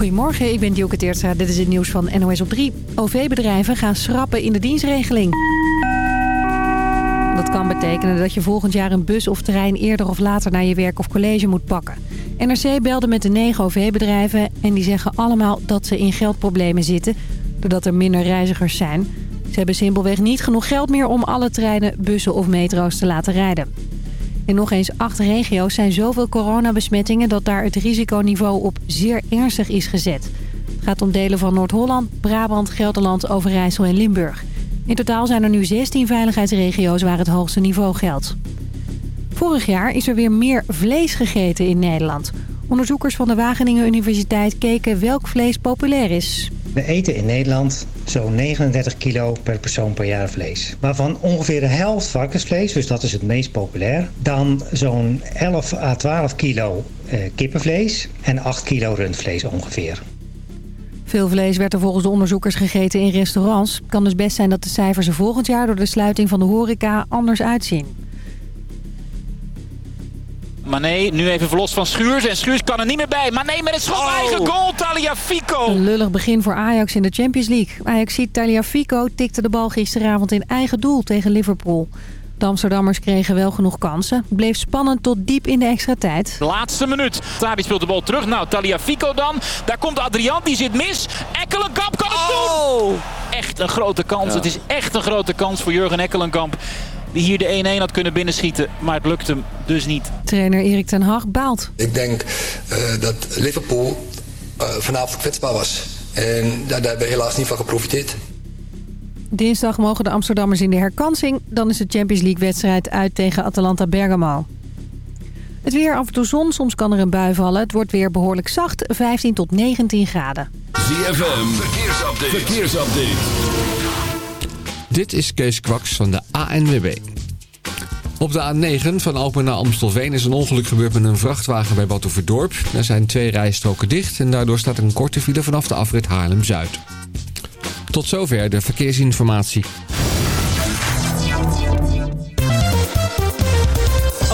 Goedemorgen, ik ben Dioke Teertstra. Dit is het nieuws van NOS op 3. OV-bedrijven gaan schrappen in de dienstregeling. Dat kan betekenen dat je volgend jaar een bus of trein eerder of later naar je werk of college moet pakken. NRC belde met de negen OV-bedrijven en die zeggen allemaal dat ze in geldproblemen zitten... doordat er minder reizigers zijn. Ze hebben simpelweg niet genoeg geld meer om alle treinen, bussen of metro's te laten rijden. In nog eens acht regio's zijn zoveel coronabesmettingen dat daar het risiconiveau op zeer ernstig is gezet. Het gaat om delen van Noord-Holland, Brabant, Gelderland, Overijssel en Limburg. In totaal zijn er nu 16 veiligheidsregio's waar het hoogste niveau geldt. Vorig jaar is er weer meer vlees gegeten in Nederland. Onderzoekers van de Wageningen Universiteit keken welk vlees populair is. We eten in Nederland zo'n 39 kilo per persoon per jaar vlees. Waarvan ongeveer de helft varkensvlees, dus dat is het meest populair. Dan zo'n 11 à 12 kilo eh, kippenvlees en 8 kilo rundvlees ongeveer. Veel vlees werd er volgens de onderzoekers gegeten in restaurants. Het kan dus best zijn dat de cijfers er volgend jaar door de sluiting van de horeca anders uitzien. Maar nee, nu even verlost van Schuurs. En Schuurs kan er niet meer bij. Maar nee, met een schot Oh. eigen goal, Taliafico. Een lullig begin voor Ajax in de Champions League. Ajax ziet Taliafico tikte de bal gisteravond in eigen doel tegen Liverpool. De Amsterdammers kregen wel genoeg kansen. Het bleef spannend tot diep in de extra tijd. Laatste minuut. Tabi speelt de bal terug. Nou, Taliafico dan. Daar komt Adrian, die zit mis. Ekkelenkamp kan het doen. Echt een grote kans. Het is echt een grote kans voor Jurgen Ekkelenkamp. Die hier de 1-1 had kunnen binnenschieten. Maar het lukt hem dus niet. Trainer Erik ten Hag baalt. Ik denk eh, dat Liverpool eh, vanavond kwetsbaar was. En daar, daar hebben we helaas niet van geprofiteerd. Dinsdag mogen de Amsterdammers in de herkansing. Dan is de Champions League wedstrijd uit tegen Atalanta Bergamo. Het weer af en toe zon, soms kan er een bui vallen. Het wordt weer behoorlijk zacht, 15 tot 19 graden. ZFM, verkeersupdate. verkeersupdate. Dit is Kees Kwaks van de ANWB. Op de A9 van Alpen naar Amstelveen is een ongeluk gebeurd met een vrachtwagen bij Batuverdorp. Er zijn twee rijstroken dicht en daardoor staat een korte file vanaf de afrit Haarlem-Zuid. Tot zover de verkeersinformatie.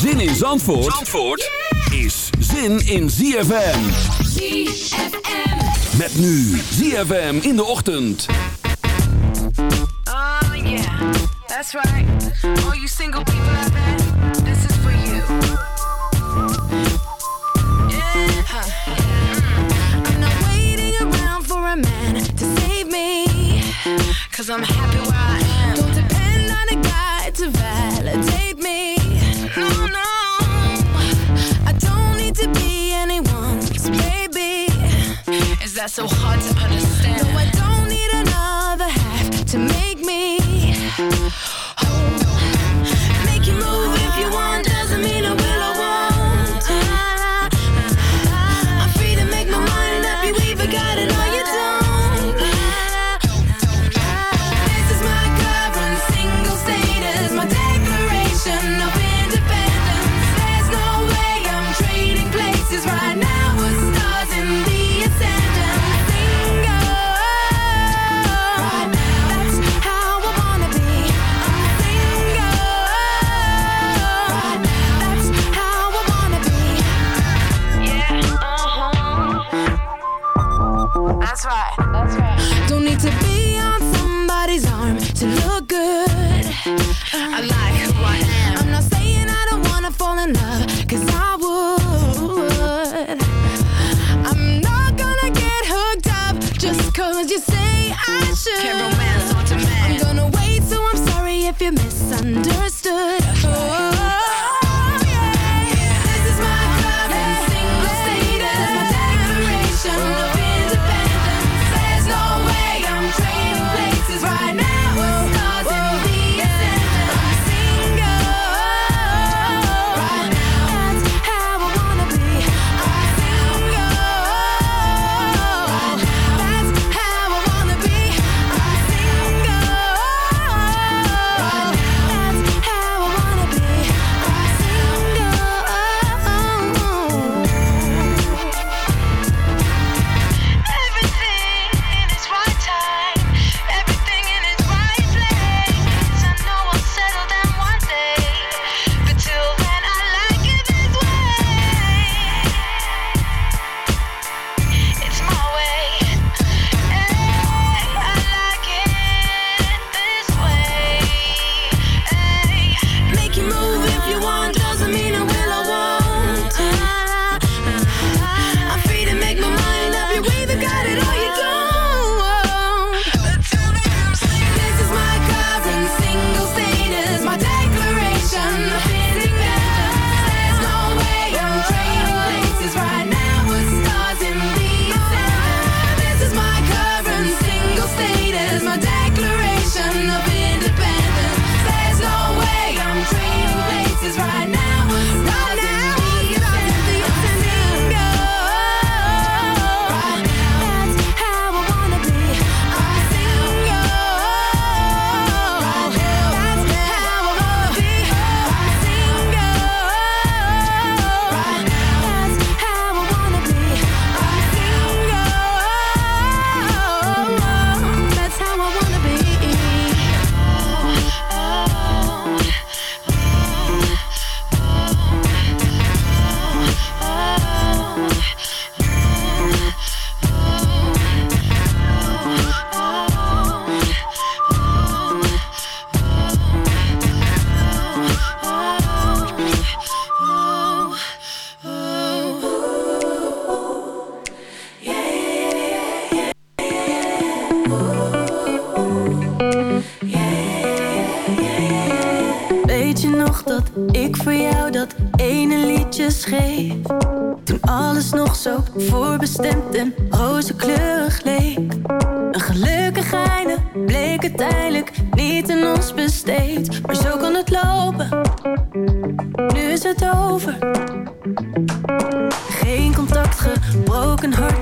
Zin in Zandvoort, Zandvoort is zin in ZFM. ZFM. Met nu ZFM in de ochtend. Oh yeah, that's right. All you single people out there, this is for you. Yeah, huh. I'm not waiting around for a man to save me. Cause I'm happy Is that so hard to understand?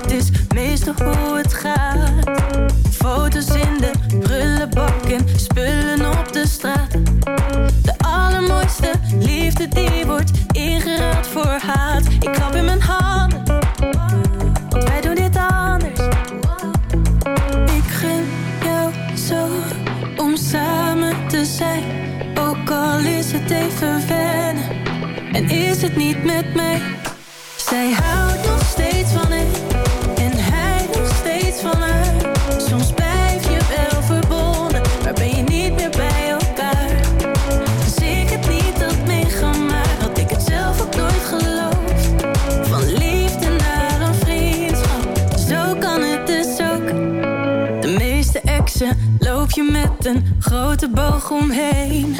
het is meestal hoe het gaat. Foto's in de prullenbak en spullen op de straat. De allermooiste liefde die wordt ingeraad voor haat. Ik klap in mijn handen, want wij doen dit anders. Ik gun jou zo om samen te zijn. Ook al is het even wennen en is het niet met mij grote boog omheen.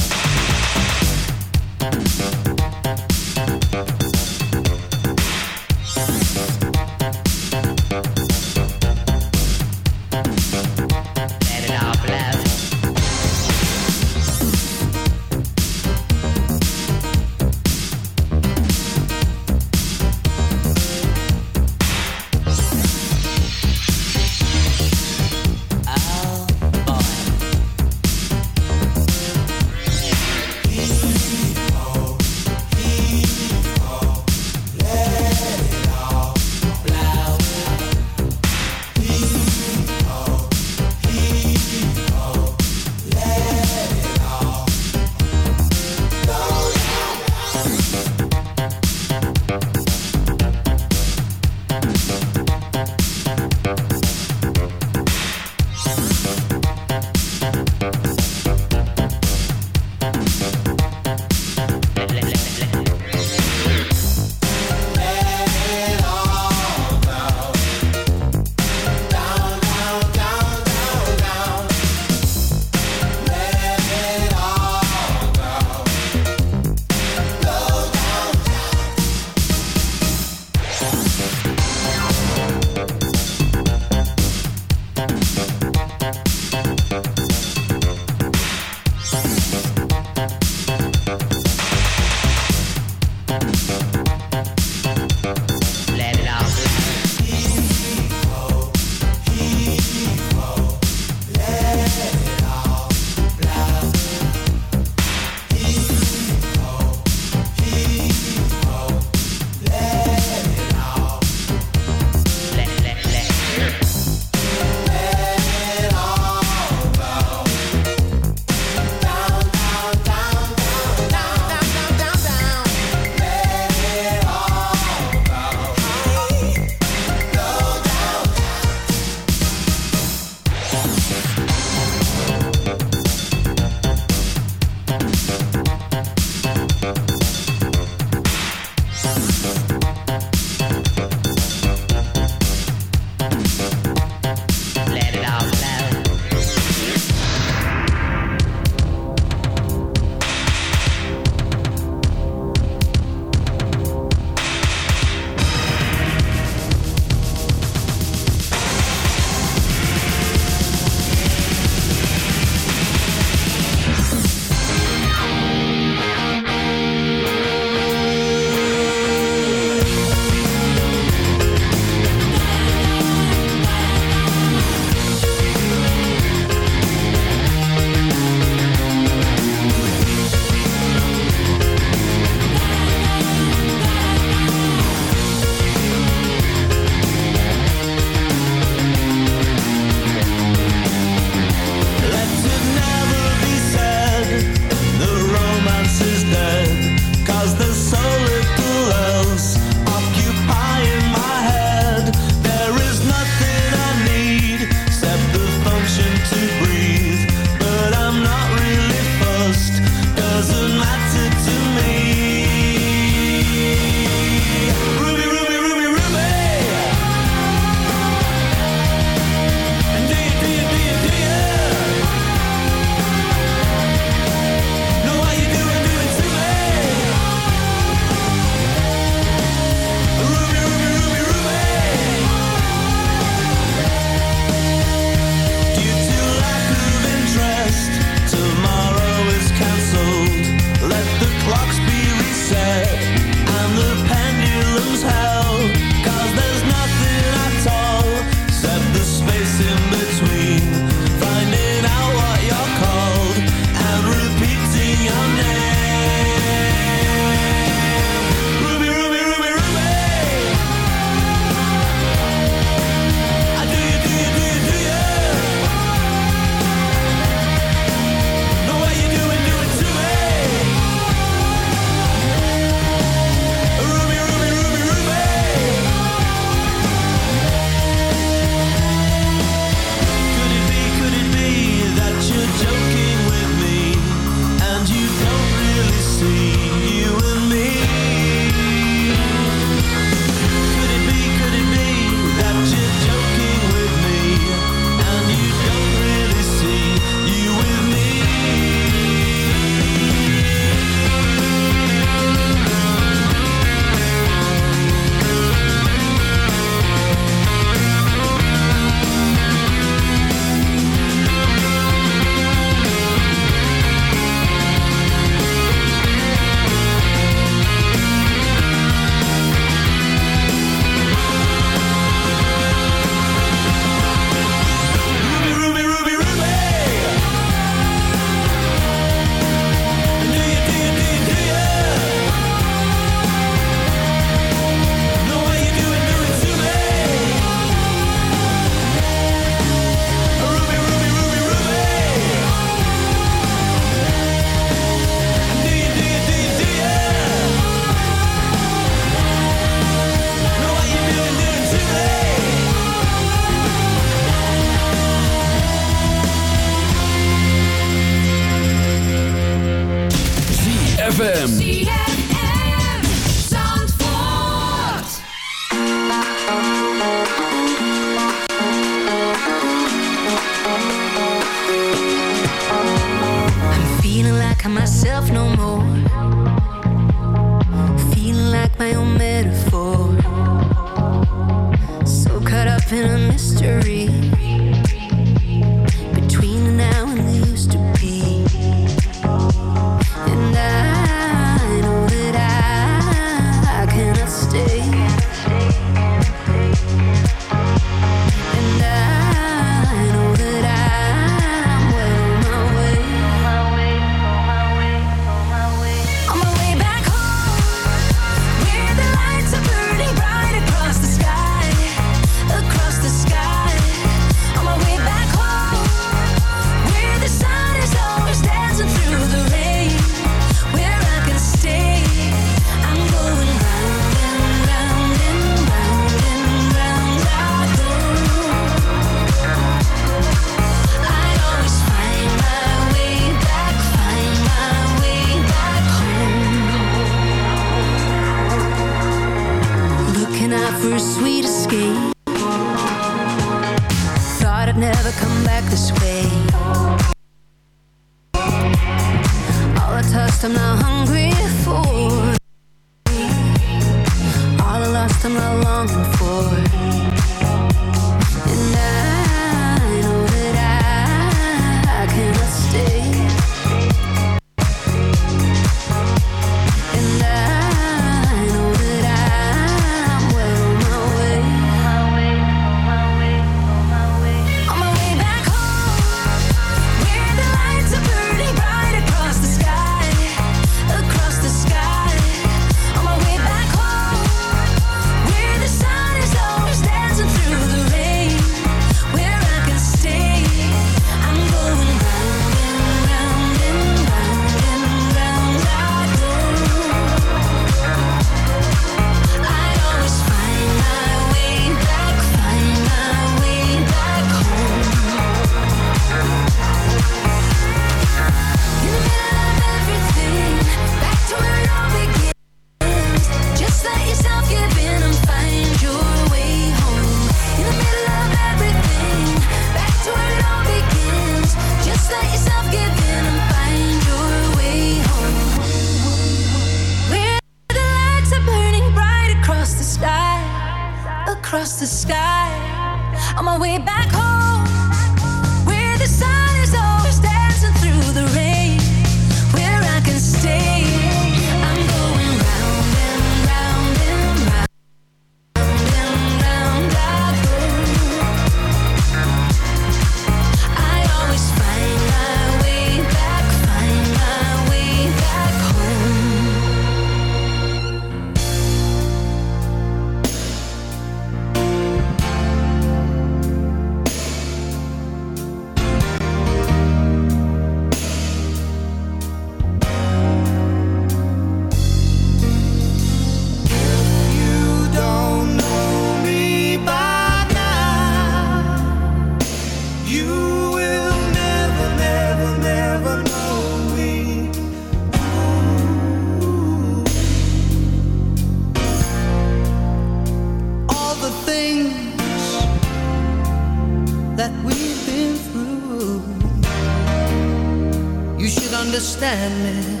sadness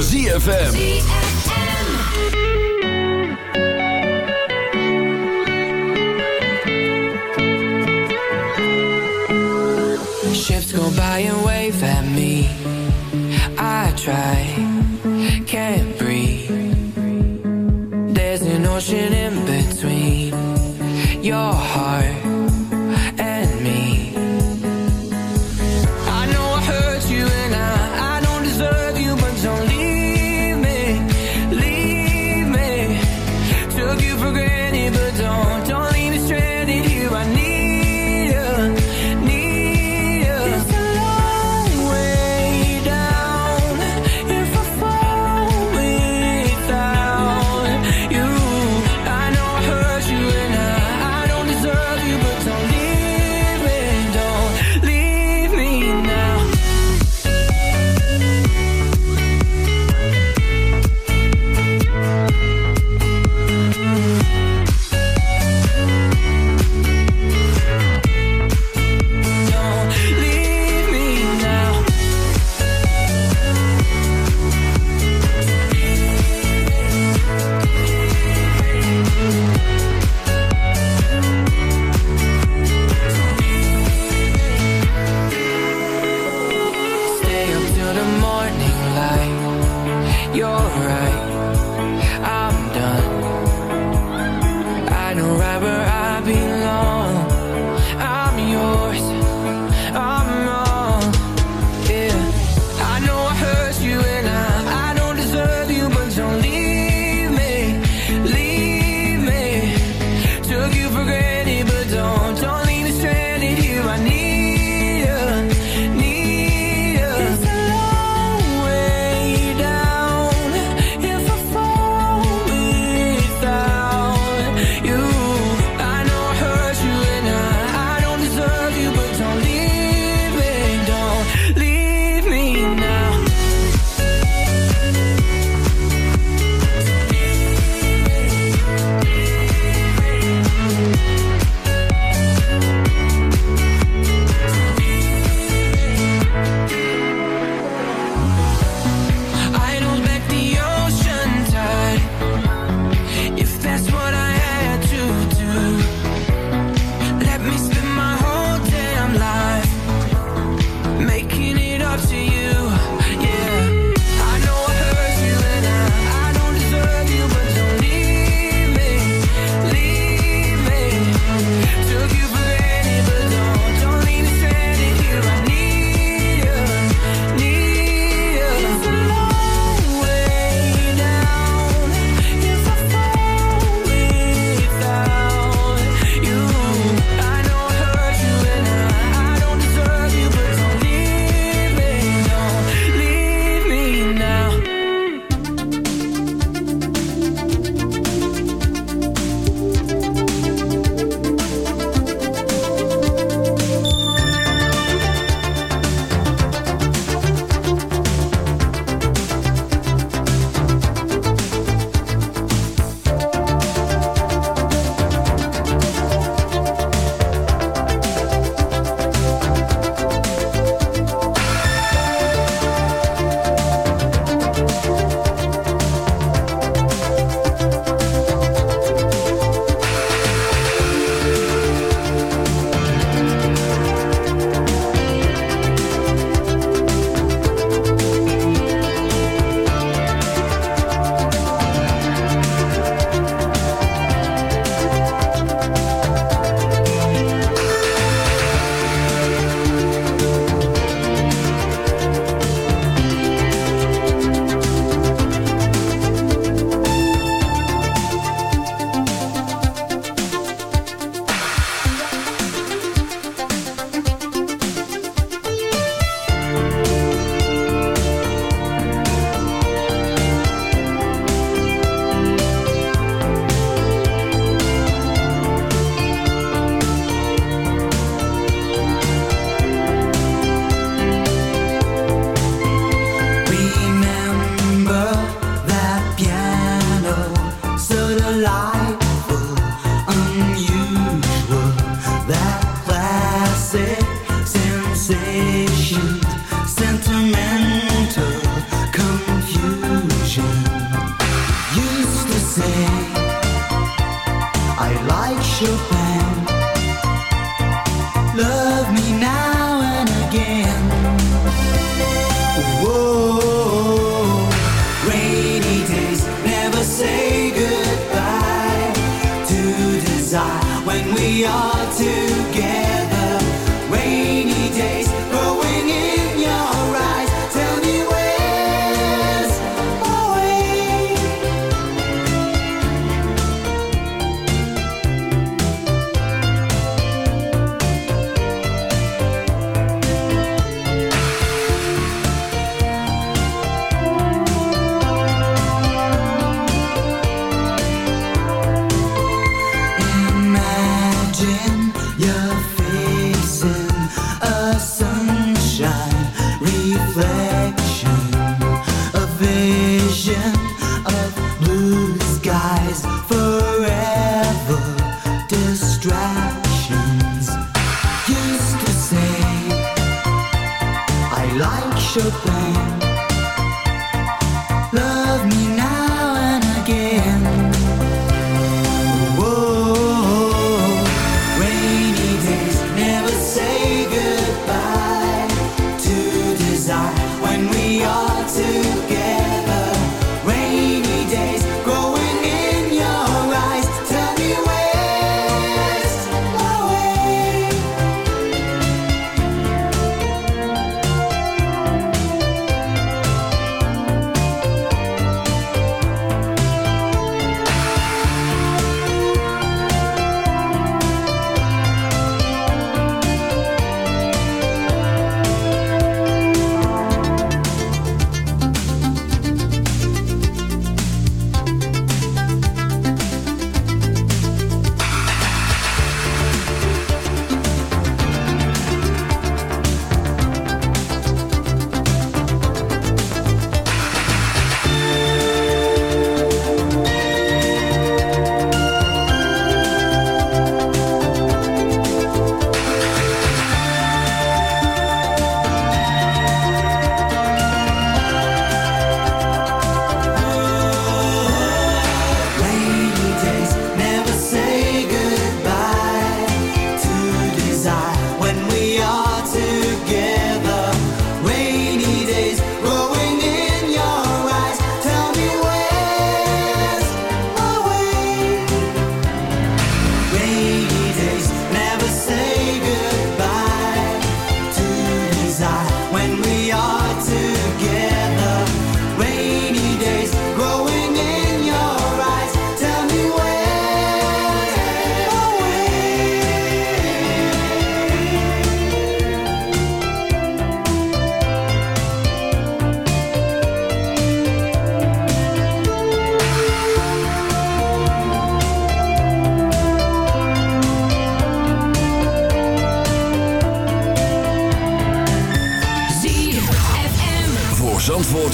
ZFM.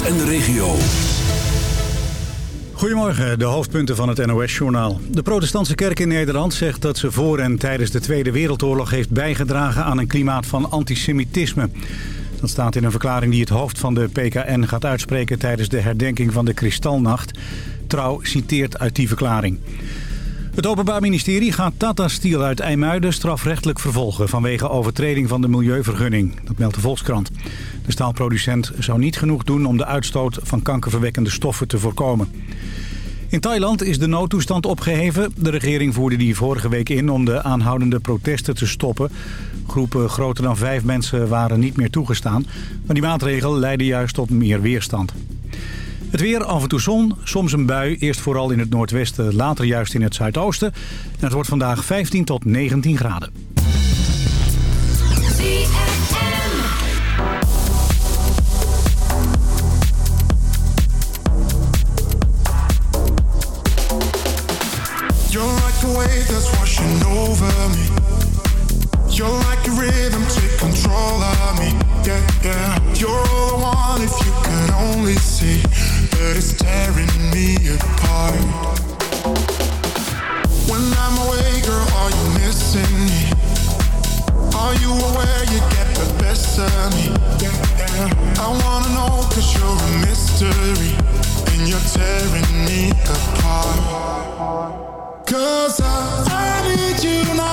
En de regio. Goedemorgen, de hoofdpunten van het NOS-journaal. De protestantse kerk in Nederland zegt dat ze voor en tijdens de Tweede Wereldoorlog heeft bijgedragen aan een klimaat van antisemitisme. Dat staat in een verklaring die het hoofd van de PKN gaat uitspreken tijdens de herdenking van de Kristalnacht. Trouw citeert uit die verklaring. Het Openbaar Ministerie gaat Tata Steel uit IJmuiden strafrechtelijk vervolgen... vanwege overtreding van de milieuvergunning. Dat meldt de Volkskrant. De staalproducent zou niet genoeg doen om de uitstoot van kankerverwekkende stoffen te voorkomen. In Thailand is de noodtoestand opgeheven. De regering voerde die vorige week in om de aanhoudende protesten te stoppen. Groepen groter dan vijf mensen waren niet meer toegestaan. Maar die maatregel leidde juist tot meer weerstand. Het weer, af en toe zon, soms een bui. Eerst vooral in het noordwesten, later juist in het zuidoosten. En het wordt vandaag 15 tot 19 graden. wave that's washing over me. You're like a rhythm, take control of me. Yeah, yeah. You're all I want if you could only see But it's tearing me apart. When I'm away, girl, are you missing me? Are you aware you get the best of me? Yeah, yeah. I wanna you're a mystery, and you're tearing me apart. Cause I, I need you now.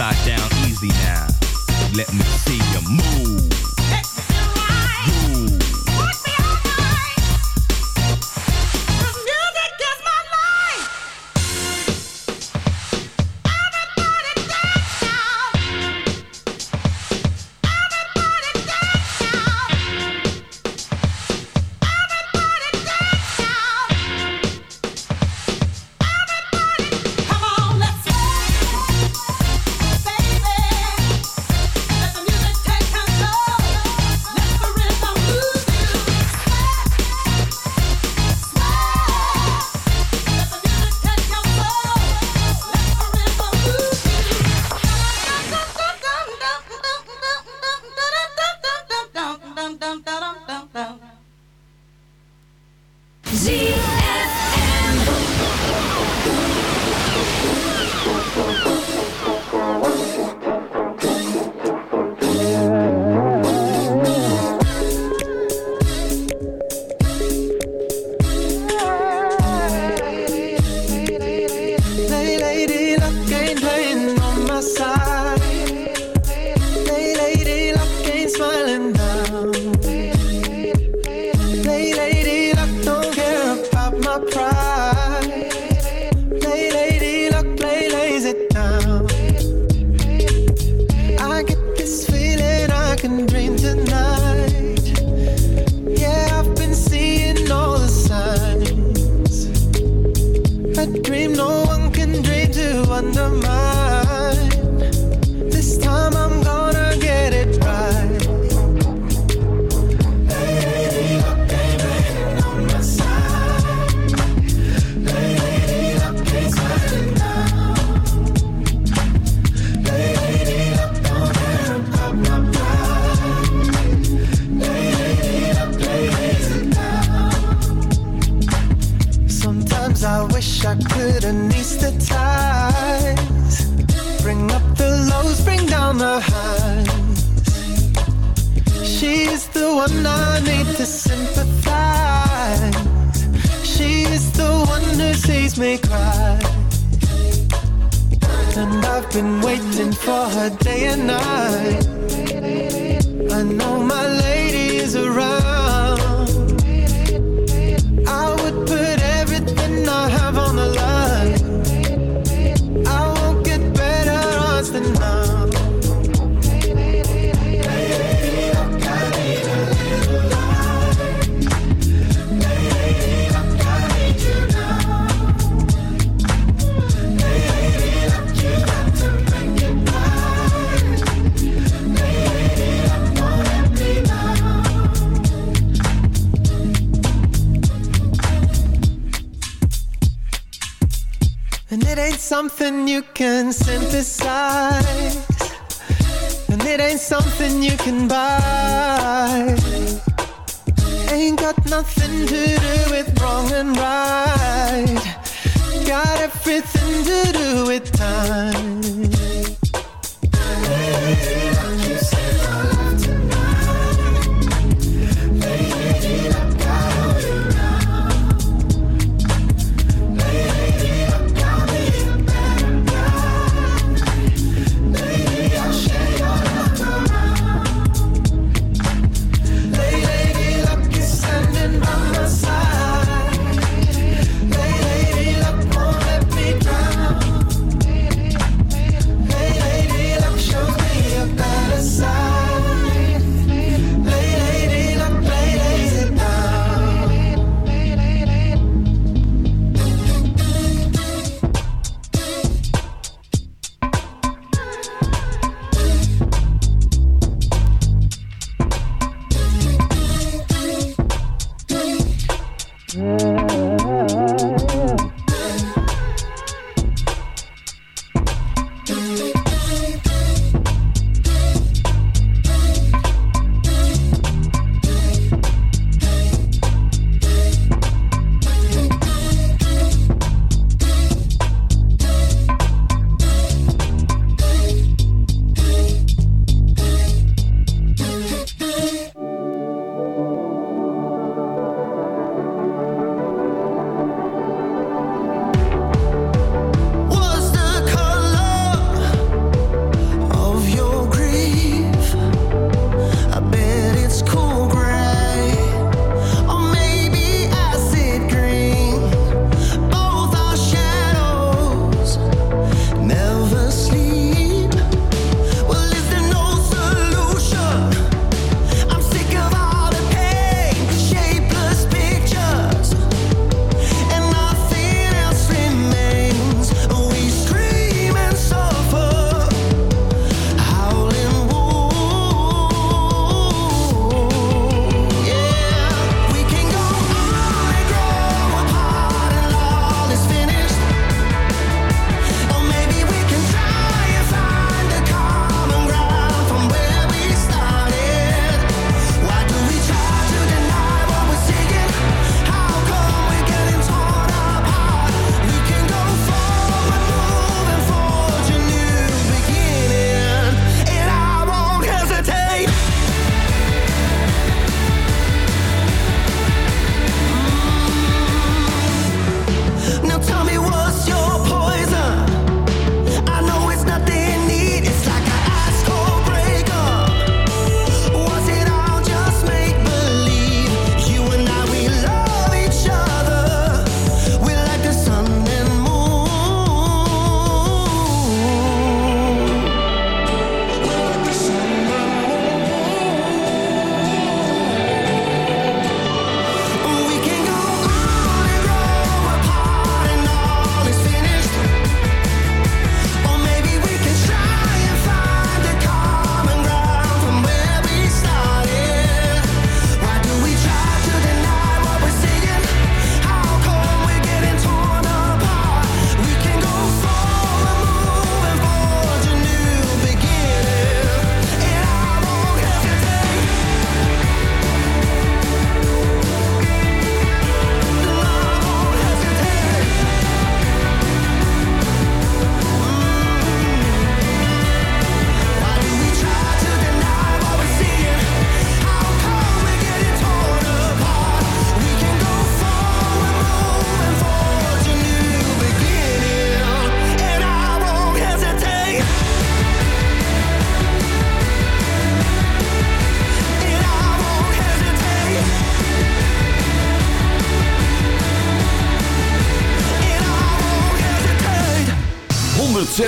upside down easy now. Let me see you move.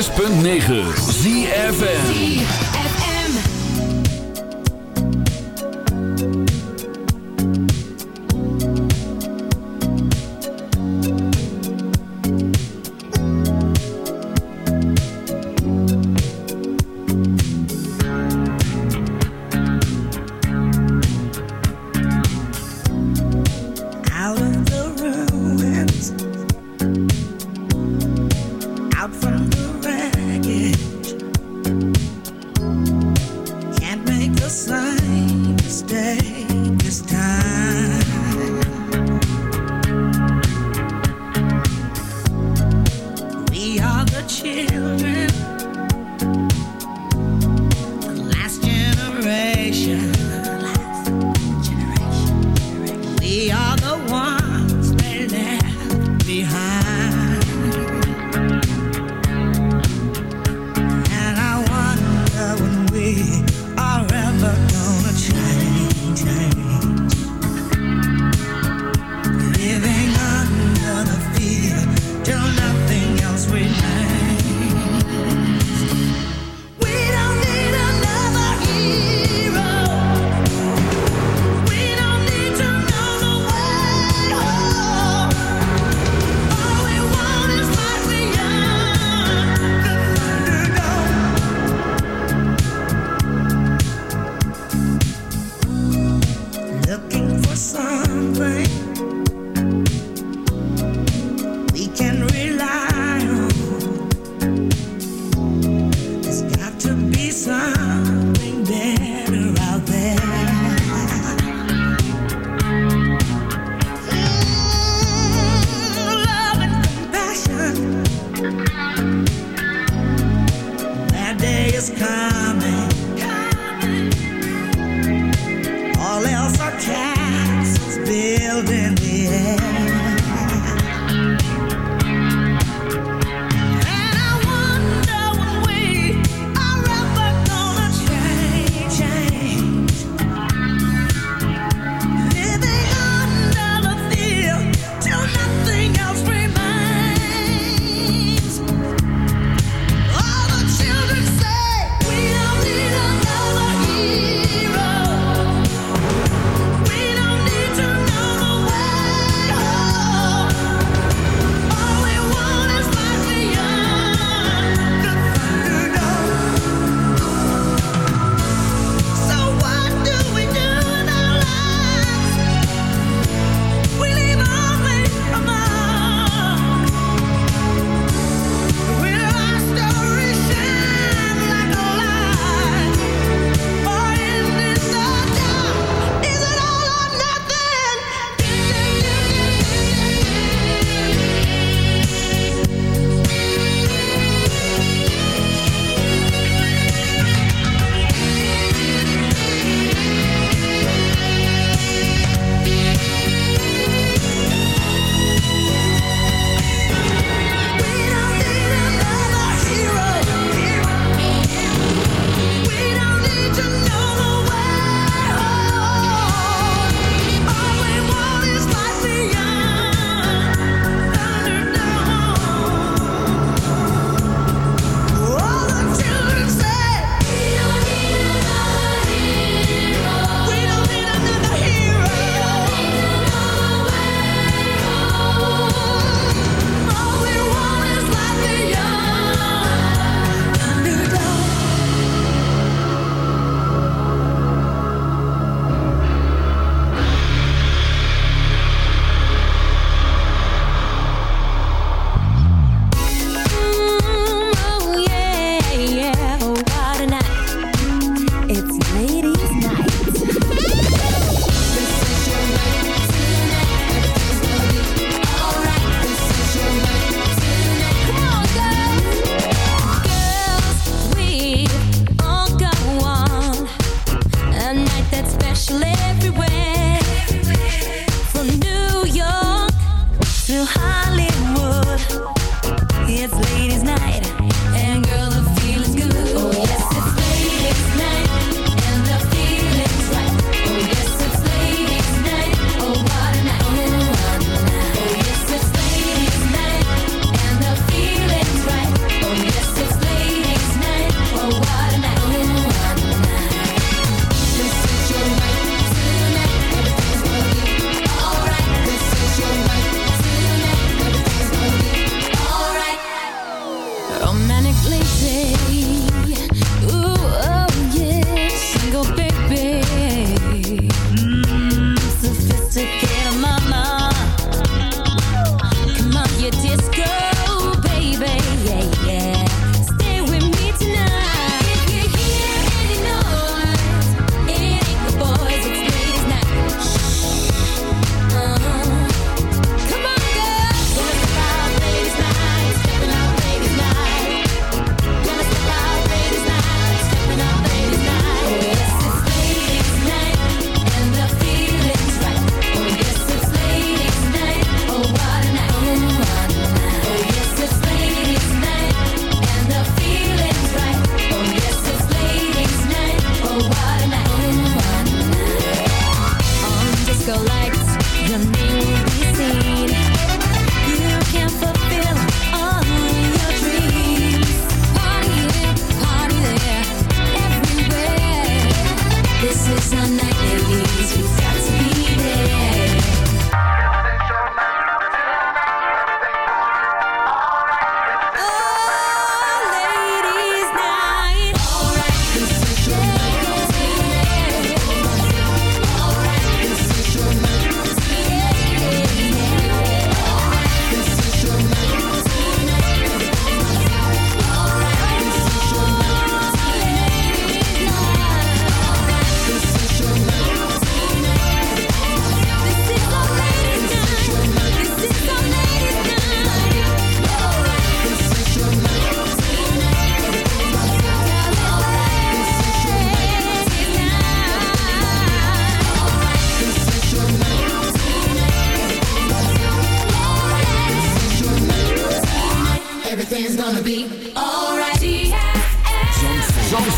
106.9 ZFN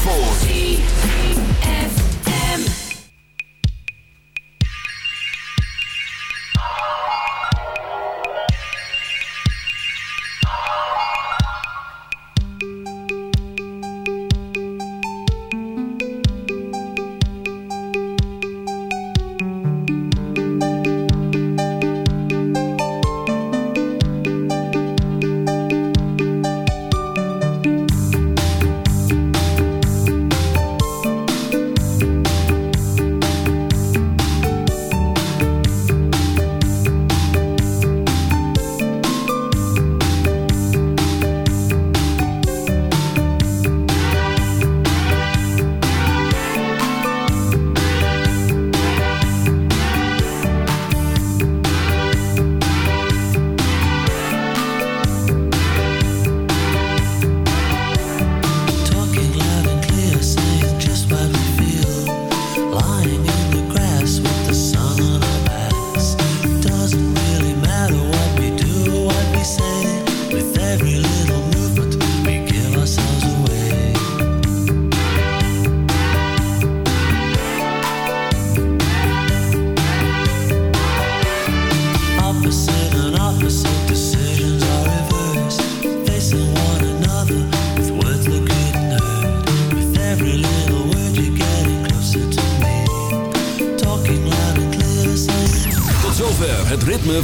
force.